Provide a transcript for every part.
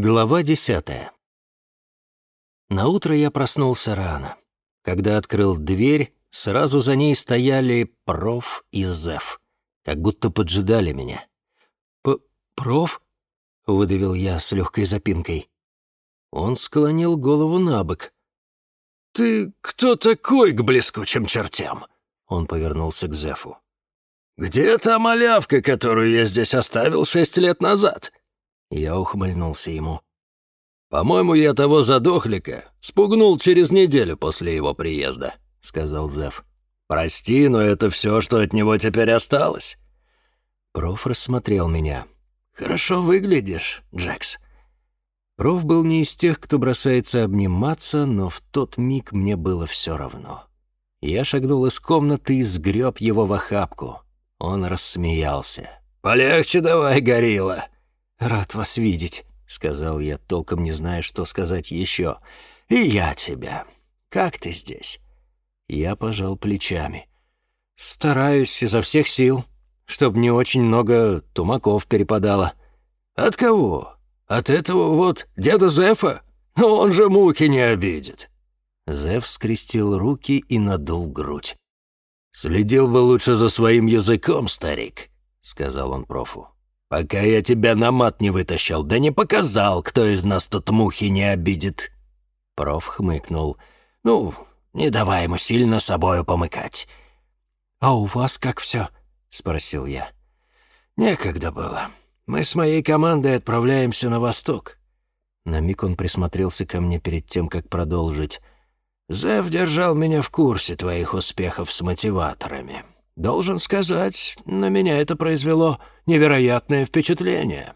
Глава десятая. На утро я проснулся рано. Когда открыл дверь, сразу за ней стояли проф и Зев, как будто поджидали меня. П «Проф?» — выдавил я с легкой запинкой. Он склонил голову на бок. «Ты кто такой к блескучим чертям?» Он повернулся к Зефу. «Где та малявка, которую я здесь оставил шесть лет назад?» Я ухмыльнулся ему. «По-моему, я того задохлика спугнул через неделю после его приезда», — сказал Зев. «Прости, но это все, что от него теперь осталось». Проф рассмотрел меня. «Хорошо выглядишь, Джекс». Проф был не из тех, кто бросается обниматься, но в тот миг мне было все равно. Я шагнул из комнаты и сгреб его в охапку. Он рассмеялся. «Полегче давай, горилла!» «Рад вас видеть», — сказал я, толком не зная, что сказать еще. «И я тебя. Как ты здесь?» Я пожал плечами. «Стараюсь изо всех сил, чтобы не очень много тумаков перепадало». «От кого? От этого вот деда Зефа? Он же муки не обидит». Зеф скрестил руки и надул грудь. «Следил бы лучше за своим языком, старик», — сказал он профу. «Пока я тебя на мат не вытащил, да не показал, кто из нас тут мухи не обидит». Проф хмыкнул. «Ну, не давай ему сильно собою помыкать». «А у вас как все?» — спросил я. «Некогда было. Мы с моей командой отправляемся на восток». На миг он присмотрелся ко мне перед тем, как продолжить. «Зев держал меня в курсе твоих успехов с мотиваторами. Должен сказать, на меня это произвело невероятное впечатление».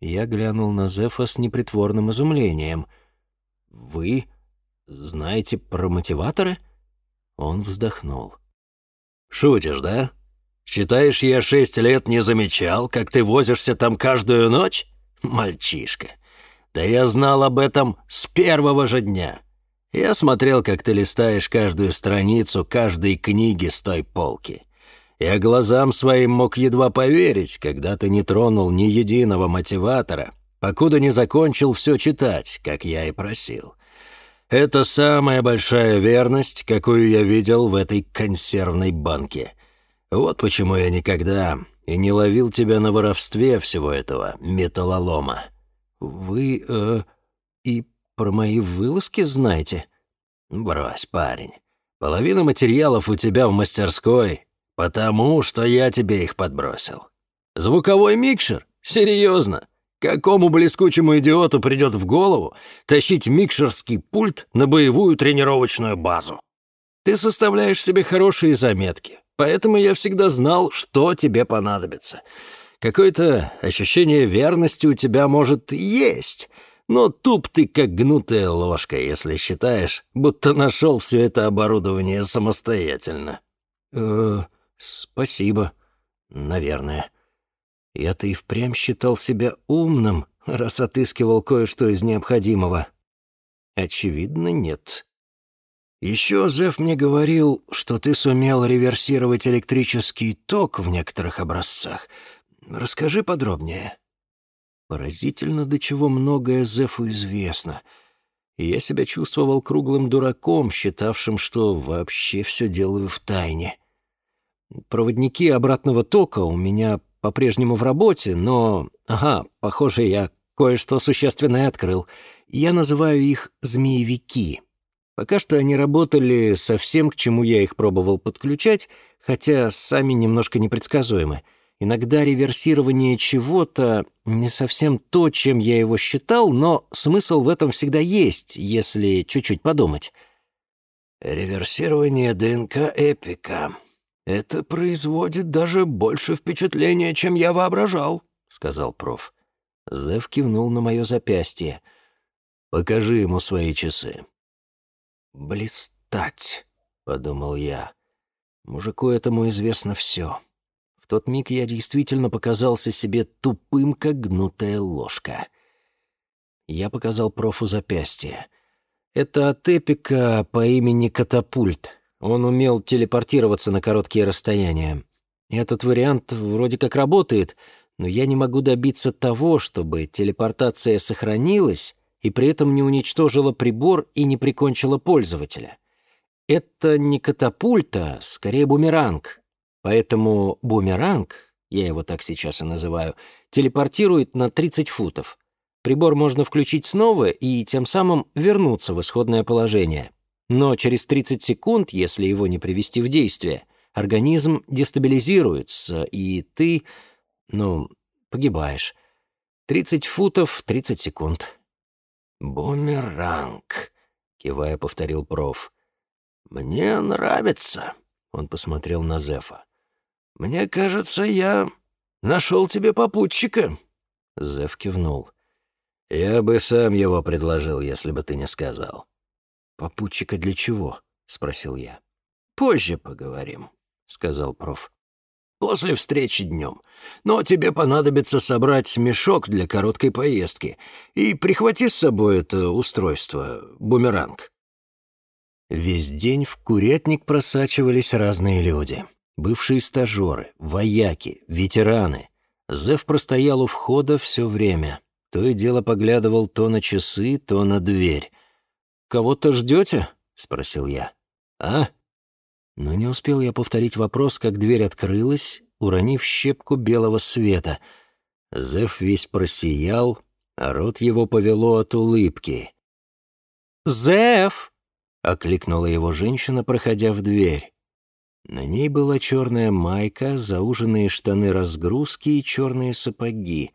Я глянул на Зефа с непритворным изумлением. «Вы знаете про мотиваторы?» Он вздохнул. «Шутишь, да? Считаешь, я шесть лет не замечал, как ты возишься там каждую ночь? Мальчишка. Да я знал об этом с первого же дня. Я смотрел, как ты листаешь каждую страницу каждой книги с той полки. Я глазам своим мог едва поверить, когда ты не тронул ни единого мотиватора, покуда не закончил все читать, как я и просил. Это самая большая верность, какую я видел в этой консервной банке. Вот почему я никогда и не ловил тебя на воровстве всего этого металлолома. Вы, э, и про мои вылазки знаете? Брось, парень. Половина материалов у тебя в мастерской, «Потому что я тебе их подбросил. Звуковой микшер? Серьезно? Какому блескучему идиоту придет в голову тащить микшерский пульт на боевую тренировочную базу? Ты составляешь себе хорошие заметки, поэтому я всегда знал, что тебе понадобится. Какое-то ощущение верности у тебя, может, есть, но туп ты, как гнутая ложка, если считаешь, будто нашел все это оборудование самостоятельно. Э, «Спасибо. Наверное. Я-то и впрямь считал себя умным, раз отыскивал кое-что из необходимого. Очевидно, нет». Еще Зев мне говорил, что ты сумел реверсировать электрический ток в некоторых образцах. Расскажи подробнее». Поразительно, до чего многое Зефу известно. Я себя чувствовал круглым дураком, считавшим, что вообще все делаю в тайне. Проводники обратного тока у меня по-прежнему в работе, но... Ага, похоже, я кое-что существенное открыл. Я называю их «змеевики». Пока что они работали совсем, к чему я их пробовал подключать, хотя сами немножко непредсказуемы. Иногда реверсирование чего-то не совсем то, чем я его считал, но смысл в этом всегда есть, если чуть-чуть подумать. «Реверсирование ДНК Эпика», «Это производит даже больше впечатления, чем я воображал», — сказал проф. Зев кивнул на мое запястье. «Покажи ему свои часы». «Блистать», — подумал я. «Мужику этому известно все. В тот миг я действительно показался себе тупым, как гнутая ложка». Я показал профу запястье. Это от эпика по имени Катапульт. Он умел телепортироваться на короткие расстояния. Этот вариант вроде как работает, но я не могу добиться того, чтобы телепортация сохранилась и при этом не уничтожила прибор и не прикончила пользователя. Это не катапульта, скорее бумеранг. Поэтому бумеранг, я его так сейчас и называю, телепортирует на 30 футов. Прибор можно включить снова и тем самым вернуться в исходное положение. Но через 30 секунд, если его не привести в действие, организм дестабилизируется, и ты, ну, погибаешь. 30 футов, 30 секунд. «Бумеранг», — кивая повторил проф. «Мне нравится», — он посмотрел на Зефа. «Мне кажется, я нашел тебе попутчика». Зеф кивнул. «Я бы сам его предложил, если бы ты не сказал». «Попутчика для чего?» — спросил я. «Позже поговорим», — сказал проф. «После встречи днем. Но тебе понадобится собрать мешок для короткой поездки и прихвати с собой это устройство, бумеранг». Весь день в курятник просачивались разные люди. Бывшие стажеры, вояки, ветераны. Зев простоял у входа все время. То и дело поглядывал то на часы, то на дверь. «Кого-то ждете?» — спросил я. «А?» Но не успел я повторить вопрос, как дверь открылась, уронив щепку белого света. Зев весь просиял, а рот его повело от улыбки. «Зев!» — окликнула его женщина, проходя в дверь. На ней была черная майка, зауженные штаны разгрузки и черные сапоги.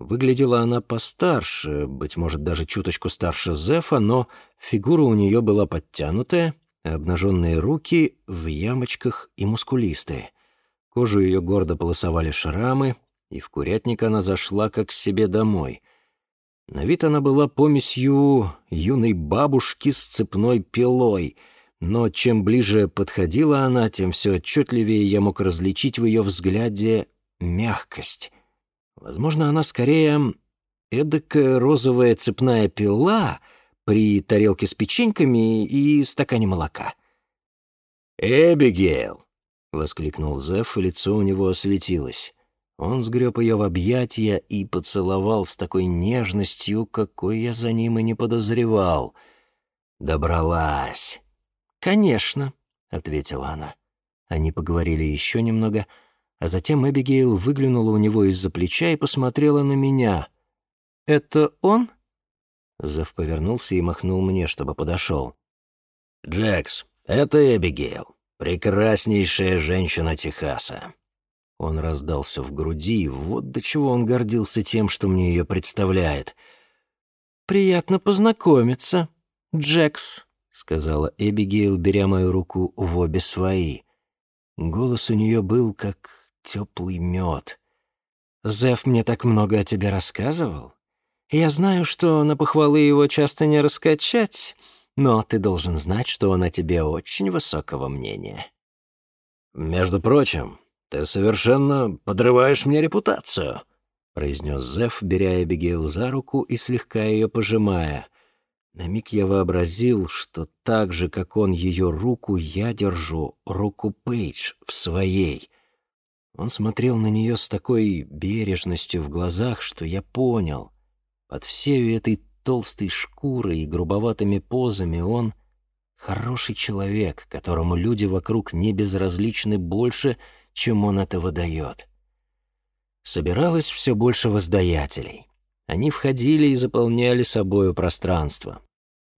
Выглядела она постарше, быть может, даже чуточку старше Зефа, но фигура у нее была подтянутая, обнаженные руки в ямочках и мускулистые. Кожу ее гордо полосовали шрамы, и в курятник она зашла как к себе домой. На вид она была помесью юной бабушки с цепной пилой, но чем ближе подходила она, тем все отчетливее я мог различить в ее взгляде мягкость. Возможно, она скорее эдакая розовая цепная пила при тарелке с печеньками и стакане молока. «Эбигейл!» — воскликнул Зеф, и лицо у него осветилось. Он сгреб ее в объятия и поцеловал с такой нежностью, какой я за ним и не подозревал. «Добралась!» «Конечно», — ответила она. Они поговорили еще немного, а затем Эбигейл выглянула у него из-за плеча и посмотрела на меня. «Это он?» Зев повернулся и махнул мне, чтобы подошел. «Джекс, это Эбигейл, прекраснейшая женщина Техаса. Он раздался в груди, вот до чего он гордился тем, что мне ее представляет. «Приятно познакомиться, Джекс», — сказала Эбигейл, беря мою руку в обе свои. Голос у нее был как теплый мед. «Зев мне так много о тебе рассказывал. Я знаю, что на похвалы его часто не раскачать, но ты должен знать, что он о тебе очень высокого мнения». «Между прочим, «Ты совершенно подрываешь мне репутацию», — произнес Зев, беря Эбигейл за руку и слегка ее пожимая. На миг я вообразил, что так же, как он ее руку, я держу руку Пейдж в своей. Он смотрел на нее с такой бережностью в глазах, что я понял. Под всей этой толстой шкурой и грубоватыми позами он — хороший человек, которому люди вокруг не безразличны больше — чем он этого дает. Собиралось все больше воздаятелей. Они входили и заполняли собою пространство.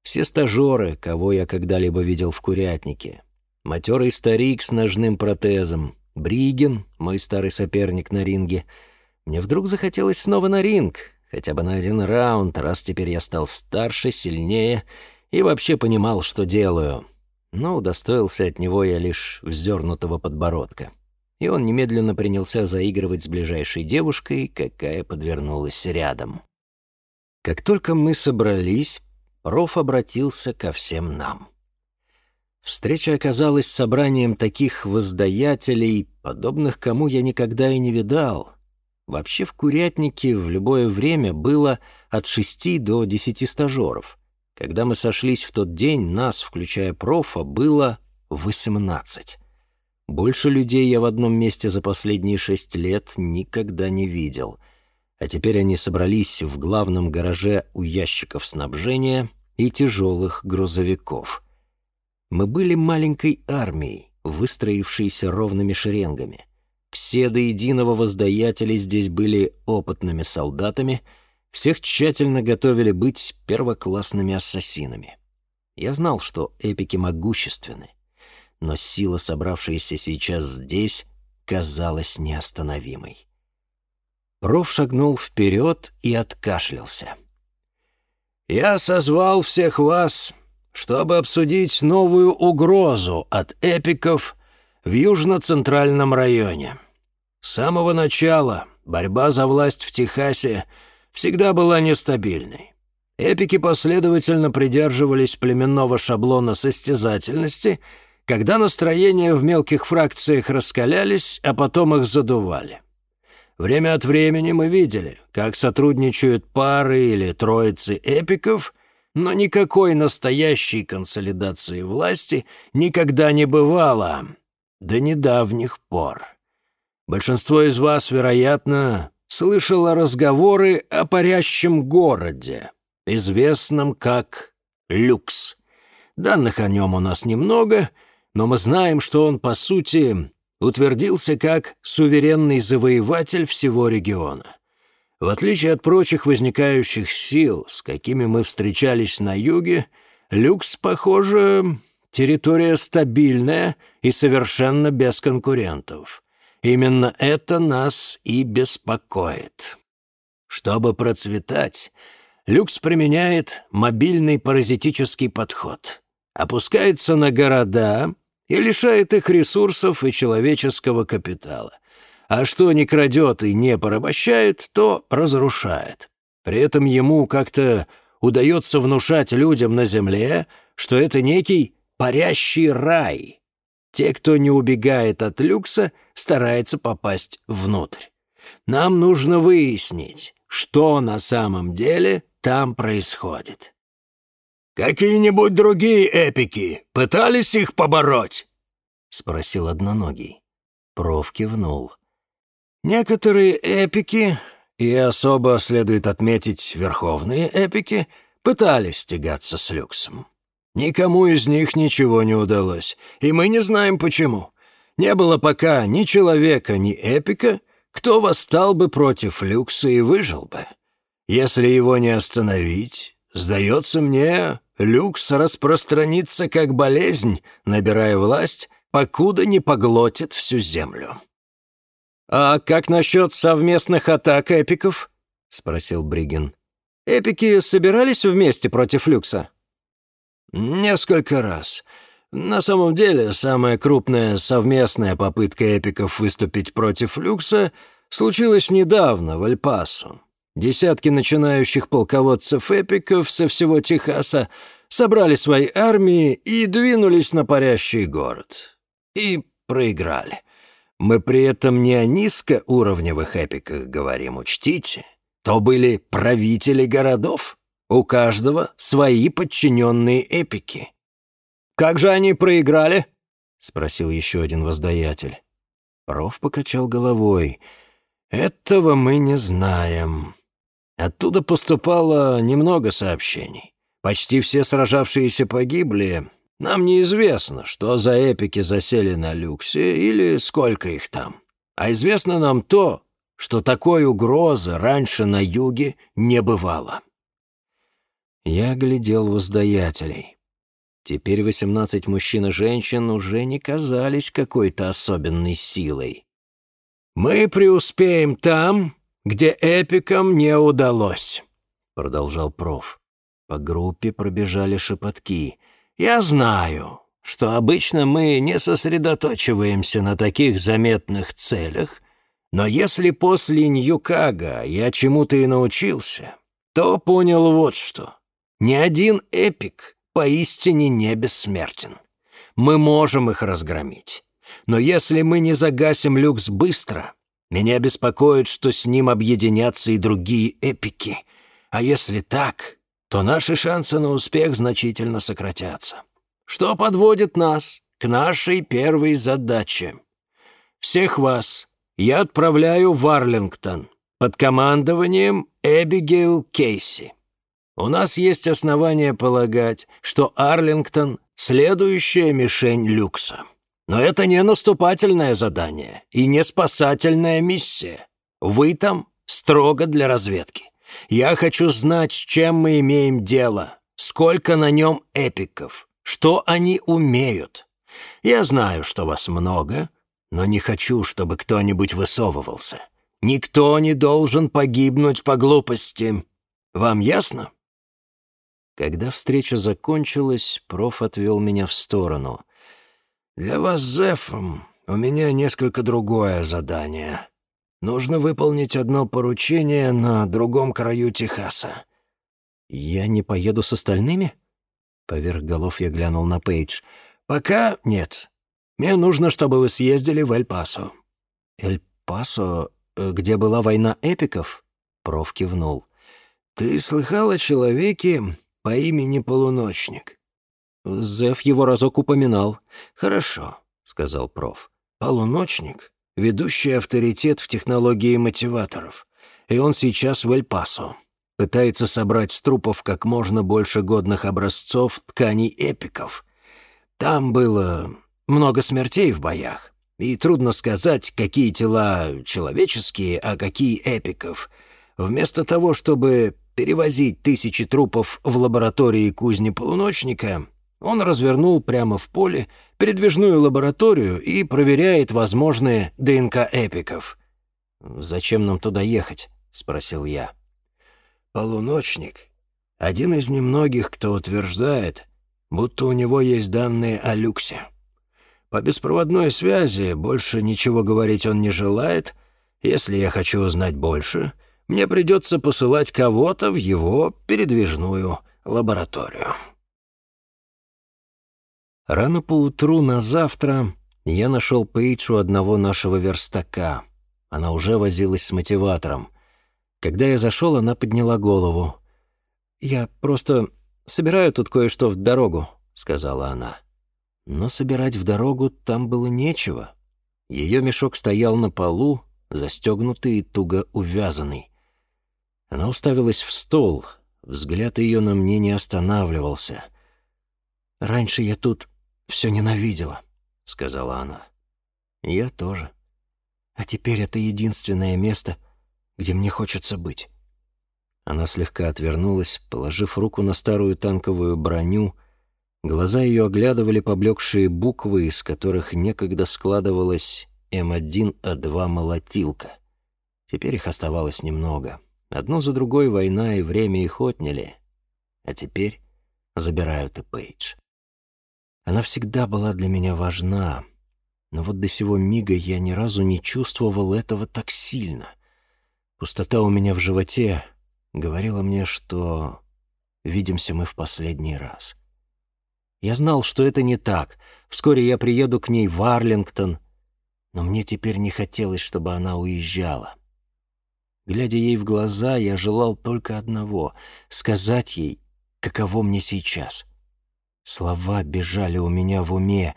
Все стажеры, кого я когда-либо видел в курятнике. Матерый старик с ножным протезом, Бригин, мой старый соперник на ринге. Мне вдруг захотелось снова на ринг, хотя бы на один раунд, раз теперь я стал старше, сильнее и вообще понимал, что делаю. Но удостоился от него я лишь вздернутого подбородка и он немедленно принялся заигрывать с ближайшей девушкой, какая подвернулась рядом. Как только мы собрались, проф обратился ко всем нам. Встреча оказалась собранием таких воздаятелей, подобных кому я никогда и не видал. Вообще в Курятнике в любое время было от шести до десяти стажеров. Когда мы сошлись в тот день, нас, включая профа, было восемнадцать. Больше людей я в одном месте за последние шесть лет никогда не видел. А теперь они собрались в главном гараже у ящиков снабжения и тяжелых грузовиков. Мы были маленькой армией, выстроившейся ровными шеренгами. Все до единого воздаятели здесь были опытными солдатами, всех тщательно готовили быть первоклассными ассасинами. Я знал, что эпики могущественны, но сила, собравшаяся сейчас здесь, казалась неостановимой. Проф шагнул вперед и откашлялся. «Я созвал всех вас, чтобы обсудить новую угрозу от эпиков в южно-центральном районе. С самого начала борьба за власть в Техасе всегда была нестабильной. Эпики последовательно придерживались племенного шаблона состязательности, когда настроения в мелких фракциях раскалялись, а потом их задували. Время от времени мы видели, как сотрудничают пары или троицы эпиков, но никакой настоящей консолидации власти никогда не бывало до недавних пор. Большинство из вас, вероятно, слышало разговоры о парящем городе, известном как Люкс. Данных о нем у нас немного, но мы знаем, что он, по сути, утвердился как суверенный завоеватель всего региона. В отличие от прочих возникающих сил, с какими мы встречались на юге, Люкс, похоже, территория стабильная и совершенно без конкурентов. Именно это нас и беспокоит. Чтобы процветать, Люкс применяет мобильный паразитический подход. Опускается на города и лишает их ресурсов и человеческого капитала. А что не крадет и не порабощает, то разрушает. При этом ему как-то удается внушать людям на земле, что это некий парящий рай. Те, кто не убегает от люкса, старается попасть внутрь. Нам нужно выяснить, что на самом деле там происходит. «Какие-нибудь другие эпики пытались их побороть?» — спросил одноногий. Проф кивнул. «Некоторые эпики, и особо следует отметить верховные эпики, пытались тягаться с люксом. Никому из них ничего не удалось, и мы не знаем почему. Не было пока ни человека, ни эпика, кто восстал бы против люкса и выжил бы. Если его не остановить, сдается мне, люкс распространится как болезнь, набирая власть, покуда не поглотит всю землю. «А как насчет совместных атак эпиков?» — спросил Бригин. «Эпики собирались вместе против люкса?» «Несколько раз. На самом деле, самая крупная совместная попытка эпиков выступить против Люкса случилась недавно, в Альпасу. Десятки начинающих полководцев эпиков со всего Техаса собрали свои армии и двинулись на парящий город. И проиграли. Мы при этом не о низкоуровневых эпиках говорим, учтите. То были правители городов. У каждого свои подчиненные эпики. «Как же они проиграли?» — спросил еще один воздаятель. Проф покачал головой. «Этого мы не знаем. Оттуда поступало немного сообщений. Почти все сражавшиеся погибли. Нам неизвестно, что за эпики засели на люксе или сколько их там. А известно нам то, что такой угрозы раньше на юге не бывало. Я глядел воздаятелей. Теперь восемнадцать мужчин и женщин уже не казались какой-то особенной силой. «Мы преуспеем там, где эпикам не удалось», — продолжал проф. По группе пробежали шепотки. «Я знаю, что обычно мы не сосредоточиваемся на таких заметных целях, но если после Ньюкага я чему-то и научился, то понял вот что. Ни один эпик поистине не бессмертен. Мы можем их разгромить. Но если мы не загасим люкс быстро, меня беспокоит, что с ним объединятся и другие эпики. А если так, то наши шансы на успех значительно сократятся. Что подводит нас к нашей первой задаче. Всех вас я отправляю в Арлингтон под командованием Эбигейл Кейси. У нас есть основания полагать, что Арлингтон — следующая мишень люкса. Но это не наступательное задание и не спасательная миссия. Вы там строго для разведки. Я хочу знать, с чем мы имеем дело, сколько на нем эпиков, что они умеют. Я знаю, что вас много, но не хочу, чтобы кто-нибудь высовывался. Никто не должен погибнуть по глупости. Вам ясно?» Когда встреча закончилась, проф отвел меня в сторону. «Для вас, Зефом, у меня несколько другое задание. Нужно выполнить одно поручение на другом краю Техаса». «Я не поеду с остальными?» Поверх голов я глянул на Пейдж. «Пока нет. Мне нужно, чтобы вы съездили в Эль-Пасо». «Эль-Пасо? Э, где была война эпиков?» Проф кивнул. «Ты слыхал о человеке по имени Полуночник?» Зев его разок упоминал. «Хорошо», — сказал проф. «Полуночник — ведущий авторитет в технологии мотиваторов, и он сейчас в Эль-Пасо. Пытается собрать с трупов как можно больше годных образцов тканей эпиков. Там было много смертей в боях, и трудно сказать, какие тела человеческие, а какие эпиков. Вместо того, чтобы перевозить тысячи трупов в лаборатории кузни полуночника, он развернул прямо в поле передвижную лабораторию и проверяет возможные ДНК эпиков. «Зачем нам туда ехать?» — спросил я. «Полуночник — один из немногих, кто утверждает, будто у него есть данные о люксе. По беспроводной связи больше ничего говорить он не желает. Если я хочу узнать больше, мне придется посылать кого-то в его передвижную лабораторию. Рано поутру на завтра я нашел Пейдж одного нашего верстака. Она уже возилась с мотиватором. Когда я зашел, она подняла голову. «Я просто собираю тут кое-что в дорогу», — сказала она. Но собирать в дорогу там было нечего. Ее мешок стоял на полу, застегнутый и туго увязанный. Она уставилась в стол, взгляд ее на мне не останавливался. «Раньше я тут все ненавидела», — сказала она. «Я тоже. А теперь это единственное место, где мне хочется быть». Она слегка отвернулась, положив руку на старую танковую броню — Глаза ее оглядывали поблекшие буквы, из которых некогда складывалась М1А2 молотилка. Теперь их оставалось немного. Одно за другой война и время их отняли. А теперь забирают и Пейдж. Она всегда была для меня важна, но вот до сего мига я ни разу не чувствовал этого так сильно. Пустота у меня в животе говорила мне, что видимся мы в последний раз. Я знал, что это не так. Вскоре я приеду к ней в Арлингтон. Но мне теперь не хотелось, чтобы она уезжала. Глядя ей в глаза, я желал только одного — сказать ей, каково мне сейчас. Слова бежали у меня в уме.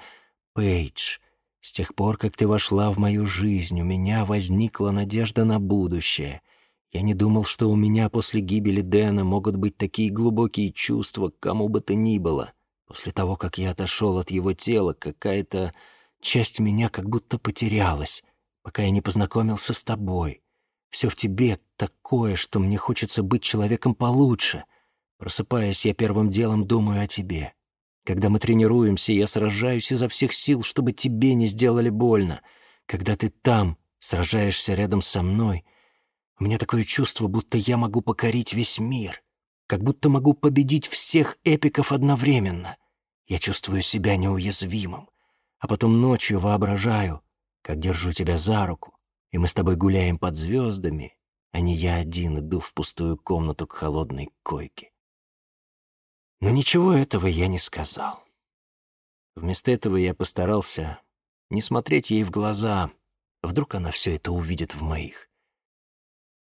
«Пейдж, с тех пор, как ты вошла в мою жизнь, у меня возникла надежда на будущее. Я не думал, что у меня после гибели Дэна могут быть такие глубокие чувства к кому бы то ни было». После того, как я отошел от его тела, какая-то часть меня как будто потерялась, пока я не познакомился с тобой. Все в тебе такое, что мне хочется быть человеком получше. Просыпаясь, я первым делом думаю о тебе. Когда мы тренируемся, я сражаюсь изо всех сил, чтобы тебе не сделали больно. Когда ты там, сражаешься рядом со мной, у меня такое чувство, будто я могу покорить весь мир, как будто могу победить всех эпиков одновременно. Я чувствую себя неуязвимым, а потом ночью воображаю, как держу тебя за руку, и мы с тобой гуляем под звездами, а не я один иду в пустую комнату к холодной койке. Но ничего этого я не сказал. Вместо этого я постарался не смотреть ей в глаза. Вдруг она все это увидит в моих.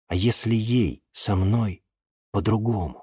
А если ей со мной по-другому?